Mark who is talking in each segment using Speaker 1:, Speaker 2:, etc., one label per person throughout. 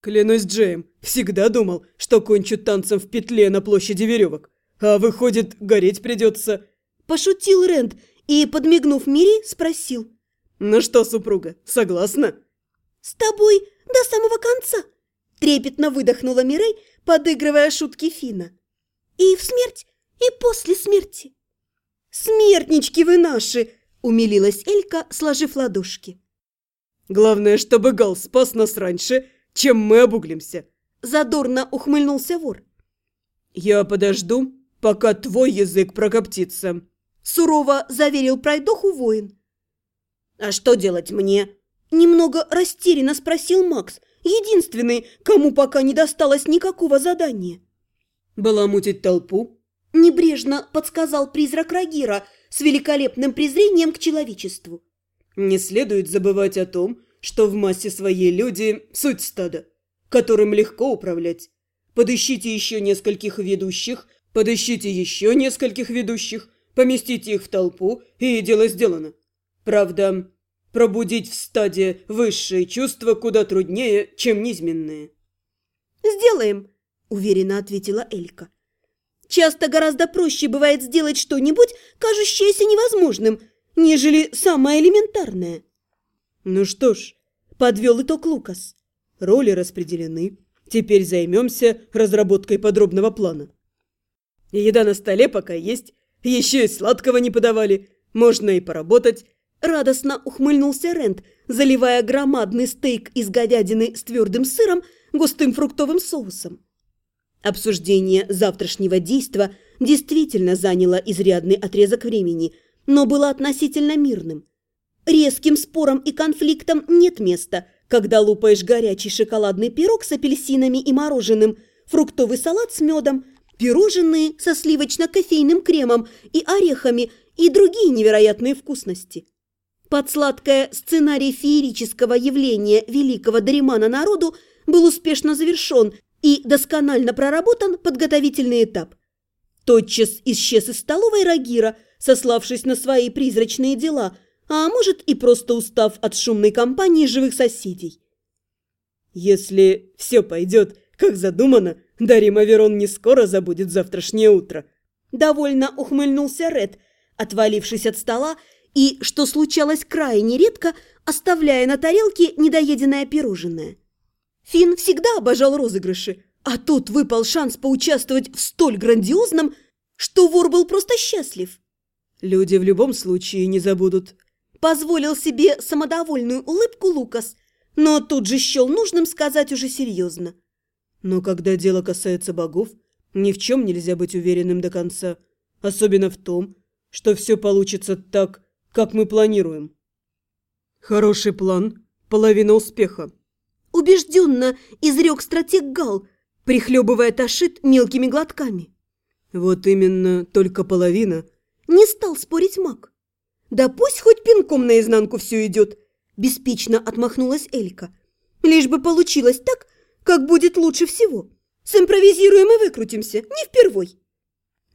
Speaker 1: Клянусь Джеем, всегда думал, что кончу танцем в петле на площади веревок. А выходит, гореть придется.
Speaker 2: Пошутил Рэнд и, подмигнув Мири, спросил.
Speaker 1: Ну что, супруга, согласна?
Speaker 2: С тобой до самого конца. Трепетно выдохнула Мирей, подыгрывая шутки Фина. И в смерть, и после смерти. «Смертнички вы наши!» – умилилась Элька, сложив ладошки.
Speaker 1: «Главное, чтобы Гал спас нас раньше, чем мы обуглимся!»
Speaker 2: – задорно ухмыльнулся вор.
Speaker 1: «Я подожду, пока твой язык прокоптится», –
Speaker 2: сурово заверил пройдоху воин.
Speaker 3: «А что делать мне?»
Speaker 2: – немного растерянно спросил Макс, единственный, кому пока не досталось никакого задания.
Speaker 1: «Баламутить толпу?»
Speaker 2: Небрежно подсказал призрак Рагира с великолепным презрением к человечеству.
Speaker 1: Не следует забывать о том, что в массе своей люди – суть стада, которым легко управлять. Подыщите еще нескольких ведущих, подыщите еще нескольких ведущих, поместите их в толпу, и дело сделано. Правда, пробудить в стаде высшие чувства куда труднее, чем низменные.
Speaker 2: «Сделаем», – уверенно ответила Элька. Часто гораздо проще бывает сделать что-нибудь, кажущееся невозможным, нежели самое элементарное.
Speaker 1: Ну что ж, подвел итог Лукас. Роли распределены. Теперь займемся разработкой подробного плана. Еда на столе пока есть, еще и сладкого не подавали. Можно и поработать.
Speaker 2: Радостно ухмыльнулся Рент, заливая громадный стейк из говядины с твердым сыром, густым фруктовым соусом. Обсуждение завтрашнего действа действительно заняло изрядный отрезок времени, но было относительно мирным. Резким спорам и конфликтам нет места, когда лупаешь горячий шоколадный пирог с апельсинами и мороженым, фруктовый салат с медом, пирожные со сливочно-кофейным кремом и орехами и другие невероятные вкусности. Под сладкое сценарий феерического явления великого Даримана народу был успешно завершен и досконально проработан подготовительный этап. Тотчас исчез из столовой Рагира, сославшись на свои призрачные дела, а может и просто устав от шумной компании живых соседей.
Speaker 1: «Если все пойдет, как задумано, Дарима Верон не скоро забудет завтрашнее утро»,
Speaker 2: довольно ухмыльнулся Ред, отвалившись от стола и, что случалось крайне редко, оставляя на тарелке недоеденное пирожное. Финн всегда обожал розыгрыши, а тут выпал шанс поучаствовать в столь грандиозном, что вор был просто счастлив.
Speaker 1: «Люди в любом случае не забудут», –
Speaker 2: позволил себе самодовольную улыбку Лукас, но тут же счел нужным сказать уже серьезно.
Speaker 1: «Но когда дело касается богов, ни в чем нельзя быть уверенным до конца, особенно в том, что все получится так, как мы планируем». «Хороший план – половина успеха»,
Speaker 2: убежденно изрек стратег Гал, прихлебывая ташит мелкими глотками.
Speaker 1: «Вот именно, только половина».
Speaker 2: Не стал спорить маг. «Да пусть хоть пинком наизнанку все идет», – беспечно отмахнулась Элька. «Лишь бы получилось так, как будет лучше всего. Симпровизируем и выкрутимся, не впервой».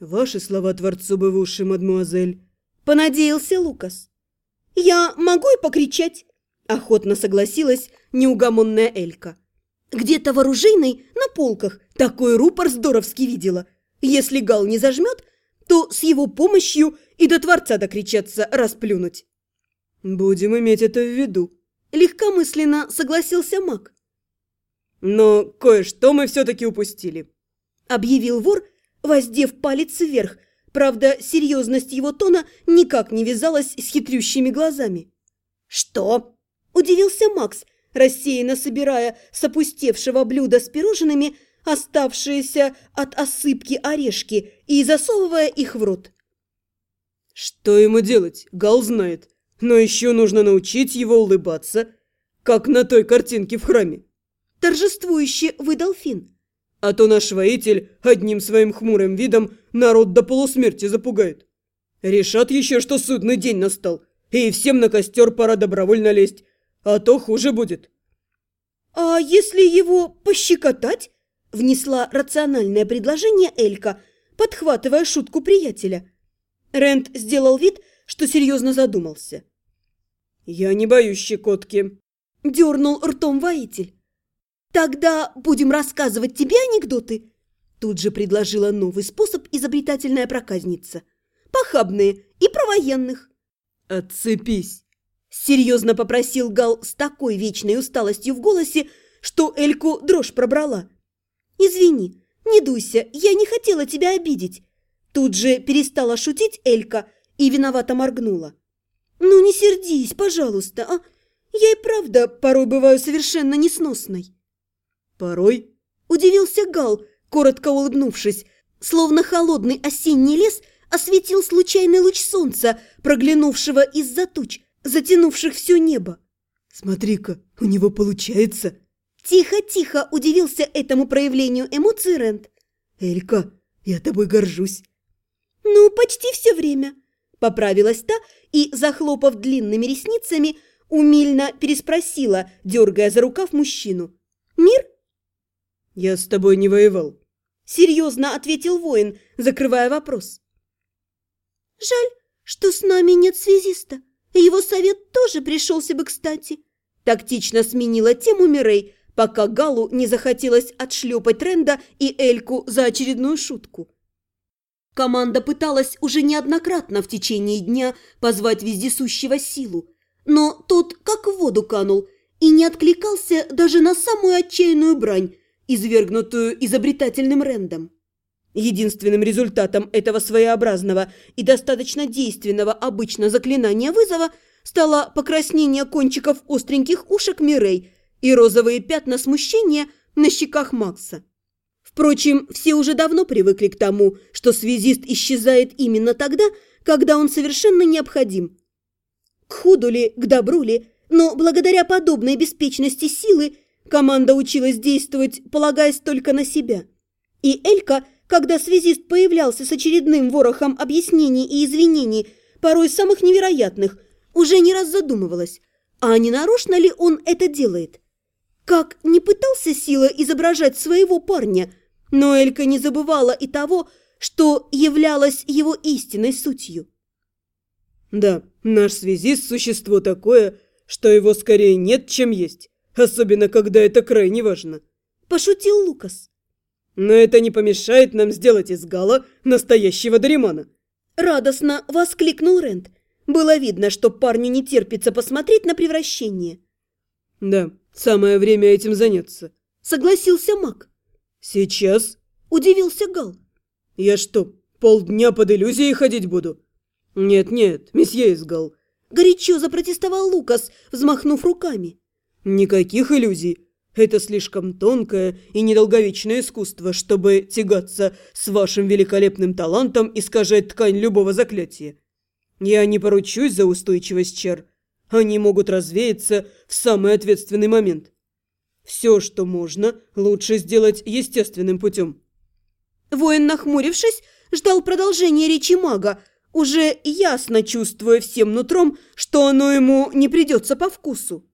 Speaker 1: «Ваши слова творцу бы в уши, мадмуазель», –
Speaker 2: понадеялся Лукас. «Я могу и покричать», – охотно согласилась неугомонная Элька. Где-то в на полках такой рупор здоровски видела. Если Гал не зажмет, то с его помощью и до Творца докричаться расплюнуть.
Speaker 1: «Будем иметь это в виду», –
Speaker 2: легкомысленно согласился маг.
Speaker 1: «Но кое-что мы все-таки упустили», –
Speaker 2: объявил вор, воздев палец вверх. Правда, серьезность его тона никак не вязалась с хитрющими глазами.
Speaker 3: «Что?»
Speaker 2: – удивился Макс, рассеянно собирая с опустевшего блюда с пирожными оставшиеся от осыпки орешки и засовывая их в рот.
Speaker 1: «Что ему делать, Гал знает, но еще нужно научить его улыбаться, как на той картинке в храме».
Speaker 2: Торжествующе выдал Фин.
Speaker 1: «А то наш воитель одним своим хмурым видом народ до полусмерти запугает. Решат еще, что судный день настал, и всем на костер пора добровольно лезть, а то хуже будет».
Speaker 2: «А если его пощекотать?» – внесла рациональное предложение Элька, подхватывая шутку приятеля. Рент сделал вид, что серьезно задумался.
Speaker 1: «Я не боюсь щекотки», –
Speaker 2: дернул ртом воитель. Тогда будем рассказывать тебе анекдоты. Тут же предложила новый способ изобретательная проказница. Похабные и про военных.
Speaker 1: «Отцепись!»
Speaker 2: Серьезно попросил Гал с такой вечной усталостью в голосе, что Эльку дрожь пробрала. «Извини, не дуйся, я не хотела тебя обидеть». Тут же перестала шутить Элька и виновато моргнула. «Ну не сердись, пожалуйста, а? Я и правда порой бываю совершенно несносной».
Speaker 1: «Порой?»
Speaker 2: – удивился Гал, коротко улыбнувшись, словно холодный осенний лес осветил случайный луч солнца, проглянувшего из-за туч, затянувших все небо.
Speaker 1: «Смотри-ка, у него получается!»
Speaker 2: Тихо-тихо удивился этому проявлению эмоций Рент.
Speaker 1: «Элька, я тобой горжусь!»
Speaker 2: «Ну, почти все время!» Поправилась та и, захлопав длинными ресницами, умильно переспросила, дергая за рукав мужчину. «Мир?»
Speaker 1: «Я с тобой не воевал», –
Speaker 2: серьезно ответил воин, закрывая вопрос. «Жаль, что с нами нет связиста. Его совет тоже пришелся бы кстати». Тактично сменила тему Мирей, пока Галу не захотелось отшлепать Тренда и Эльку за очередную шутку. Команда пыталась уже неоднократно в течение дня позвать вездесущего силу, но тот как в воду канул и не откликался даже на самую отчаянную брань, извергнутую изобретательным Рэндом. Единственным результатом этого своеобразного и достаточно действенного обычно заклинания вызова стало покраснение кончиков остреньких ушек Мирей и розовые пятна смущения на щеках Макса. Впрочем, все уже давно привыкли к тому, что связист исчезает именно тогда, когда он совершенно необходим. К худу ли, к добру ли, но благодаря подобной беспечности силы команда училась действовать, полагаясь только на себя. И Элька, когда связист появлялся с очередным ворохом объяснений и извинений, порой самых невероятных, уже не раз задумывалась, а не нарочно ли он это делает. Как не пытался Сила изображать своего парня, но Элька не забывала и того, что являлось его истинной сутью.
Speaker 1: «Да, наш связист – существо такое, что его скорее нет, чем есть, особенно когда это крайне важно», –
Speaker 2: пошутил Лукас.
Speaker 1: «Но это не помешает нам сделать из Гала настоящего Даримана».
Speaker 2: Радостно воскликнул Рент. Было видно, что парню не терпится посмотреть на превращение.
Speaker 1: «Да, самое время этим заняться», –
Speaker 2: согласился маг.
Speaker 1: «Сейчас?»
Speaker 2: – удивился Гал.
Speaker 1: «Я что, полдня под иллюзией ходить буду?» «Нет-нет, месье Изгал».
Speaker 2: Горячо запротестовал Лукас, взмахнув руками.
Speaker 1: «Никаких иллюзий. Это слишком тонкое и недолговечное искусство, чтобы тягаться с вашим великолепным талантом искажать ткань любого заклятия. Я не поручусь за устойчивость чар. Они могут развеяться в самый ответственный момент. Все, что можно, лучше сделать естественным путем.
Speaker 2: Воин, нахмурившись, ждал продолжения речи мага, уже ясно чувствуя всем нутром, что оно ему не придется по вкусу.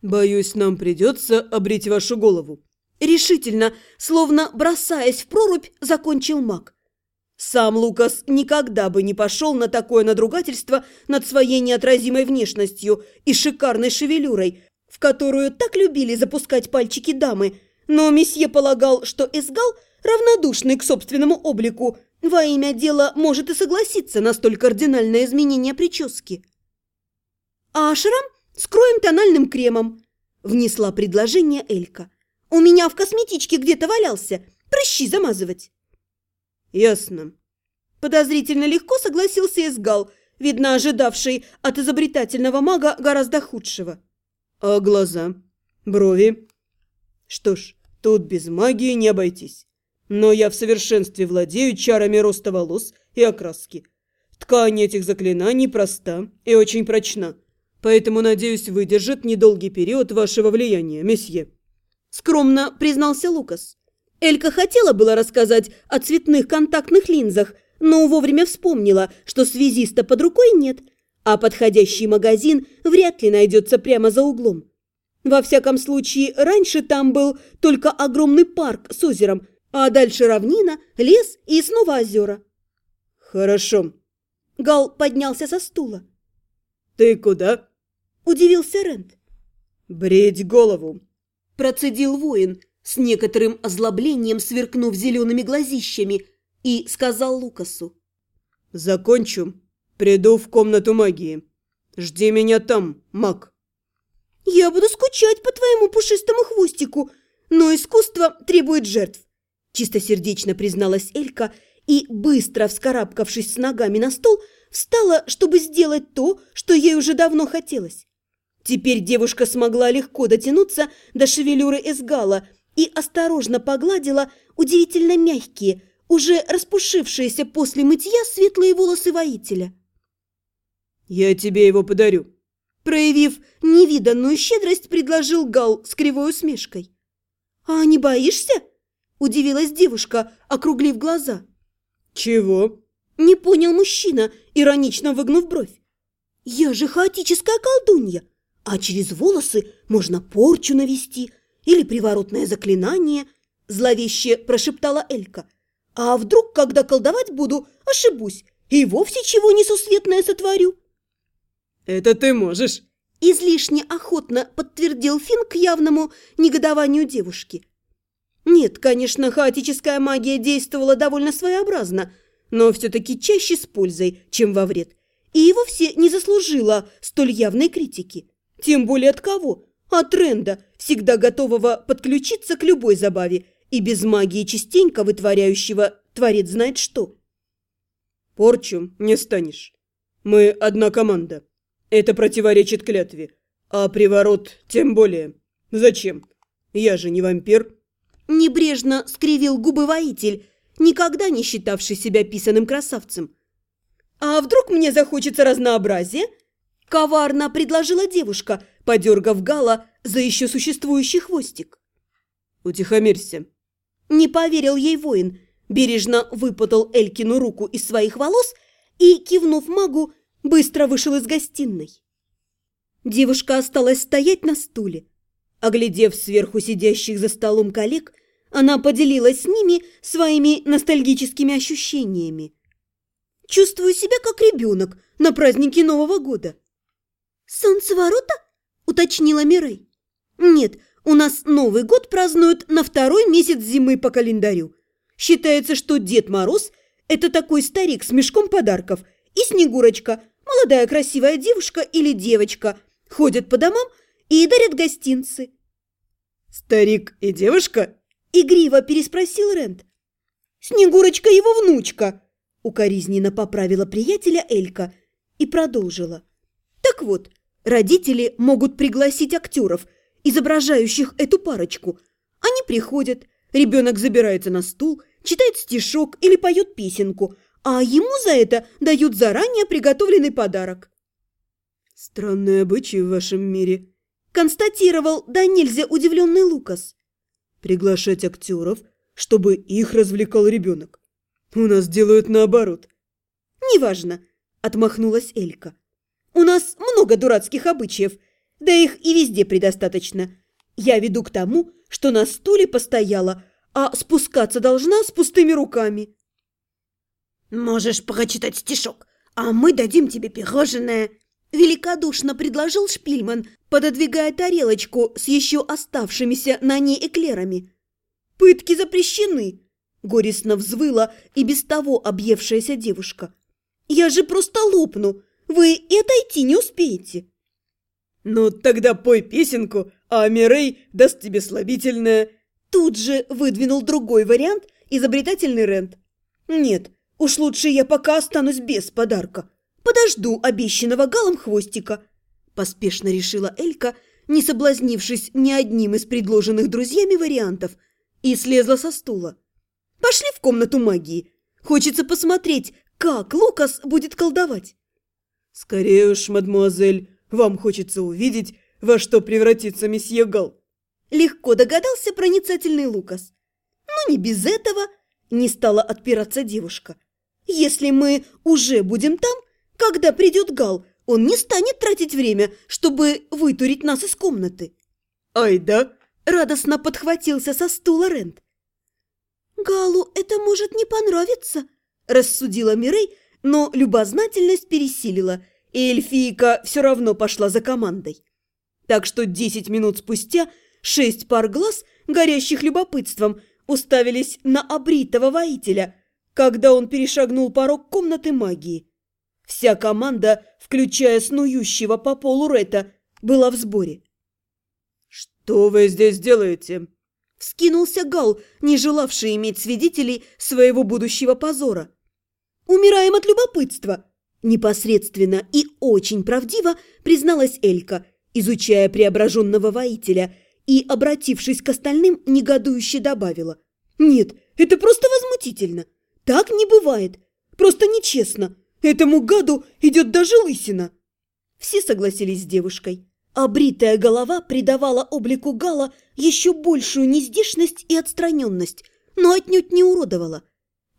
Speaker 1: «Боюсь, нам придется обрить вашу голову».
Speaker 2: Решительно, словно бросаясь в прорубь, закончил маг. Сам Лукас никогда бы не пошел на такое надругательство над своей неотразимой внешностью и шикарной шевелюрой, в которую так любили запускать пальчики дамы, но месье полагал, что Эсгал, равнодушный к собственному облику, во имя дела может и согласиться на столь кардинальное изменение прически. «А шрам скроем тональным кремом», – внесла предложение Элька. «У меня в косметичке где-то валялся, прыщи замазывать».
Speaker 1: «Ясно».
Speaker 2: Подозрительно легко согласился Эсгал, видно ожидавший от изобретательного мага гораздо худшего.
Speaker 1: «А глаза? Брови?» «Что ж, тут без магии не обойтись. Но я в совершенстве владею чарами роста волос и окраски. Ткань этих заклинаний проста и очень прочна, поэтому, надеюсь, выдержит недолгий период вашего влияния, месье».
Speaker 2: Скромно признался Лукас. Элька хотела было рассказать о цветных контактных линзах, но вовремя вспомнила, что связиста под рукой нет, а подходящий магазин вряд ли найдется прямо за углом. Во всяком случае, раньше там был только огромный парк с озером, а дальше равнина, лес и снова озера.
Speaker 1: «Хорошо».
Speaker 2: Гал поднялся со стула.
Speaker 1: «Ты куда?»
Speaker 2: – удивился Рент.
Speaker 1: «Бредь голову».
Speaker 2: Процедил воин, с некоторым озлоблением сверкнув зелеными глазищами, и сказал Лукасу.
Speaker 1: «Закончу. Приду в комнату магии. Жди меня там, маг».
Speaker 2: «Я буду скучать по твоему пушистому хвостику, но искусство требует жертв», чистосердечно призналась Элька и, быстро вскарабкавшись с ногами на стол, встала, чтобы сделать то, что ей уже давно хотелось. Теперь девушка смогла легко дотянуться до шевелюры Эсгала и осторожно погладила удивительно мягкие, уже распушившиеся после мытья светлые волосы воителя.
Speaker 1: «Я тебе его подарю»,
Speaker 2: проявив невиданную щедрость, предложил Гал с кривой усмешкой. «А не боишься?» – удивилась девушка, округлив глаза.
Speaker 1: «Чего?»
Speaker 2: – не понял мужчина, иронично выгнув бровь. «Я же хаотическая колдунья, а через волосы можно порчу навести или приворотное заклинание», – зловеще прошептала Элька. «А вдруг, когда колдовать буду, ошибусь и вовсе чего несусветное сотворю?»
Speaker 1: «Это ты можешь!»
Speaker 2: Излишне охотно подтвердил Фин к явному негодованию девушки. Нет, конечно, хаотическая магия действовала довольно своеобразно, но все-таки чаще с пользой, чем во вред. И вовсе не заслужила столь явной критики. Тем более от кого? От Ренда, всегда готового подключиться к любой забаве и без магии частенько вытворяющего творец знает что.
Speaker 1: Порчу не станешь. Мы одна команда. Это противоречит клятве. А приворот тем более. Зачем? Я же не вампир.
Speaker 2: Небрежно скривил губы воитель, никогда не считавший себя писаным красавцем. «А вдруг мне захочется разнообразия?» Коварно предложила девушка, подергав Гала за еще существующий хвостик.
Speaker 1: «Утихомирься!»
Speaker 2: Не поверил ей воин, бережно выпутал Элькину руку из своих волос и, кивнув магу, быстро вышел из гостиной. Девушка осталась стоять на стуле. Оглядев сверху сидящих за столом коллег, она поделилась с ними своими ностальгическими ощущениями. «Чувствую себя как ребенок на празднике Нового года». «Солнцеворота?» – уточнила Мирей. «Нет, у нас Новый год празднуют на второй месяц зимы по календарю. Считается, что Дед Мороз – это такой старик с мешком подарков, и Снегурочка – молодая красивая девушка или девочка ходят по домам и дарят гостинцы.
Speaker 1: «Старик и девушка?»
Speaker 2: – игриво переспросил Рент. «Снегурочка его внучка!» – укоризненно поправила приятеля Элька и продолжила. «Так вот, родители могут пригласить актеров, изображающих эту парочку. Они приходят, ребенок забирается на стул, читает стишок или поет песенку – а ему за это дают заранее приготовленный подарок.
Speaker 1: «Странные обычаи в вашем мире», –
Speaker 2: констатировал да нельзя удивленный Лукас.
Speaker 1: «Приглашать актеров, чтобы их развлекал ребенок. У нас делают наоборот».
Speaker 2: «Неважно», – отмахнулась Элька. «У нас много дурацких обычаев, да их и везде предостаточно. Я веду к тому, что на стуле постояла, а спускаться должна с пустыми руками».
Speaker 3: «Можешь прочитать стишок, а мы дадим тебе пирожное!»
Speaker 2: Великодушно предложил Шпильман, пододвигая тарелочку с еще оставшимися на ней эклерами. «Пытки запрещены!» – горестно взвыла и без того объевшаяся девушка. «Я же просто лопну! Вы и отойти не успеете!»
Speaker 1: «Ну, тогда пой песенку, а Мирей даст тебе слабительное!»
Speaker 2: Тут же выдвинул другой вариант изобретательный Рент. «Нет, Уж лучше я пока останусь без подарка. Подожду обещанного галом хвостика. Поспешно решила Элька, не соблазнившись ни одним из предложенных друзьями вариантов, и слезла со стула. Пошли в комнату магии. Хочется посмотреть, как Лукас будет колдовать.
Speaker 1: Скорее уж, мадмуазель, вам хочется увидеть, во что превратится месье Гал.
Speaker 2: Легко догадался проницательный Лукас. Но не без этого не стала отпираться девушка. Если мы уже будем там, когда придет Гал, он не станет тратить время, чтобы вытурить нас из комнаты.
Speaker 1: Ай да!
Speaker 2: Радостно подхватился со стула Рент. Галу это может не понравиться, рассудила Мирей, но любознательность пересилила, и эльфийка все равно пошла за командой. Так что десять минут спустя шесть пар глаз, горящих любопытством, уставились на обритого воителя, когда он перешагнул порог комнаты магии. Вся команда, включая снующего по полу Рета, была в сборе.
Speaker 1: «Что вы здесь делаете?»
Speaker 2: Вскинулся Гал, не желавший иметь свидетелей своего будущего позора. «Умираем от любопытства!» Непосредственно и очень правдиво призналась Элька, изучая преображенного воителя, и, обратившись к остальным, негодующе добавила. «Нет, это просто возмутительно! Так не бывает! Просто нечестно! Этому гаду идет даже лысина!» Все согласились с девушкой. А бритая голова придавала облику Гала еще большую нездешность и отстраненность, но отнюдь не уродовала.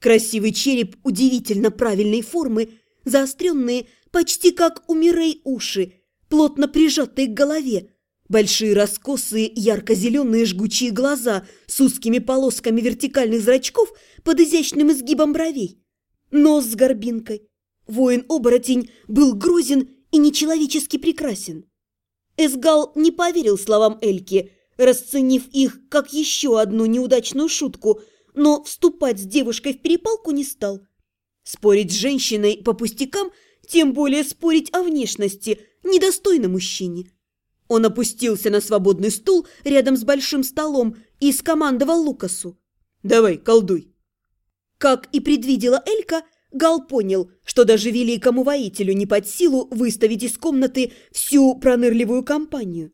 Speaker 2: Красивый череп удивительно правильной формы, заостренные почти как у Мирей уши, плотно прижатые к голове, большие раскосые ярко-зеленые жгучие глаза с узкими полосками вертикальных зрачков под изящным изгибом бровей, нос с горбинкой. Воин-оборотень был грозен и нечеловечески прекрасен. Эсгал не поверил словам Эльки, расценив их как еще одну неудачную шутку, но вступать с девушкой в перепалку не стал. Спорить с женщиной по пустякам, тем более спорить о внешности, недостойно мужчине. Он опустился на свободный стул рядом с большим столом и скомандовал Лукасу. «Давай, колдуй!» Как и предвидела Элька, Гал понял, что даже великому воителю не под силу выставить из комнаты всю пронырливую компанию.